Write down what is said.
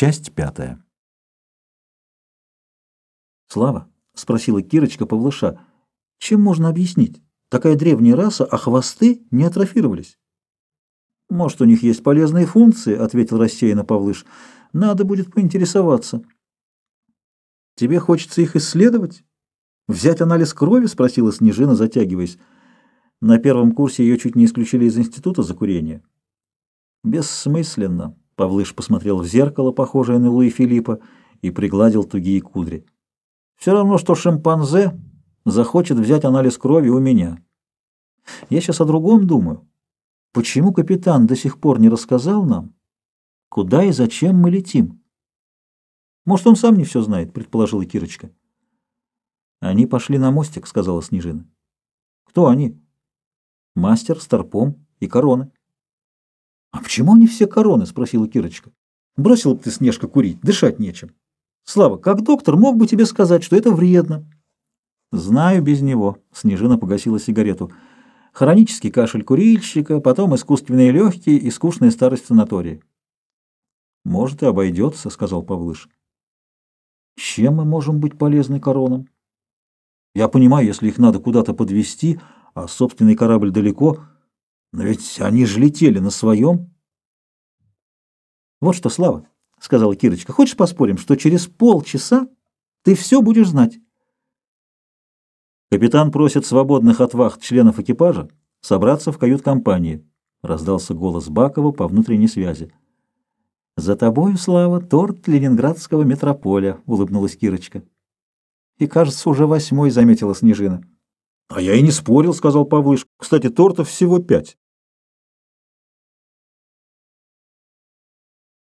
Часть пятая. «Слава?» — спросила Кирочка Павлыша. «Чем можно объяснить? Такая древняя раса, а хвосты не атрофировались». «Может, у них есть полезные функции?» — ответил рассеянно Павлыш. «Надо будет поинтересоваться». «Тебе хочется их исследовать? Взять анализ крови?» — спросила Снежина, затягиваясь. На первом курсе ее чуть не исключили из института за курение. «Бессмысленно», Павлыш посмотрел в зеркало, похожее на Луи Филиппа, и пригладил тугие кудри. «Все равно, что шимпанзе захочет взять анализ крови у меня. Я сейчас о другом думаю. Почему капитан до сих пор не рассказал нам, куда и зачем мы летим?» «Может, он сам не все знает», — предположила Кирочка. «Они пошли на мостик», — сказала Снежина. «Кто они?» «Мастер, Старпом и Корона». — А почему они все короны? — спросила Кирочка. — Бросил бы ты, Снежка, курить, дышать нечем. Слава, как доктор мог бы тебе сказать, что это вредно? — Знаю без него. Снежина погасила сигарету. Хронический кашель курильщика, потом искусственные легкие и скучная старость санатории. — Может, и обойдется, — сказал Павлыш. — Чем мы можем быть полезны коронам? — Я понимаю, если их надо куда-то подвести, а собственный корабль далеко — но ведь они же летели на своем. Вот что, Слава, — сказала Кирочка, — хочешь поспорим, что через полчаса ты все будешь знать? Капитан просит свободных от вахт членов экипажа собраться в кают-компании, — раздался голос Бакова по внутренней связи. «За тобою, Слава, торт ленинградского метрополя», — улыбнулась Кирочка. «И, кажется, уже восьмой», — заметила Снежина. «А я и не спорил», — сказал Павлыш. «Кстати, тортов всего пять».